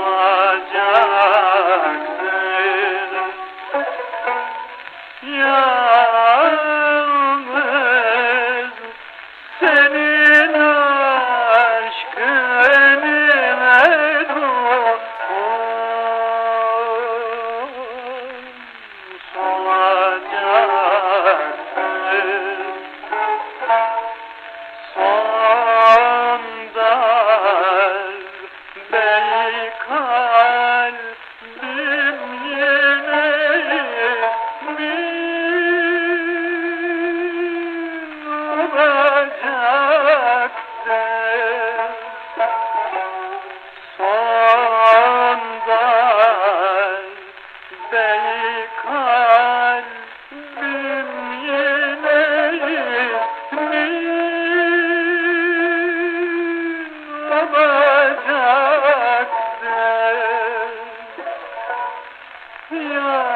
solacaktır. für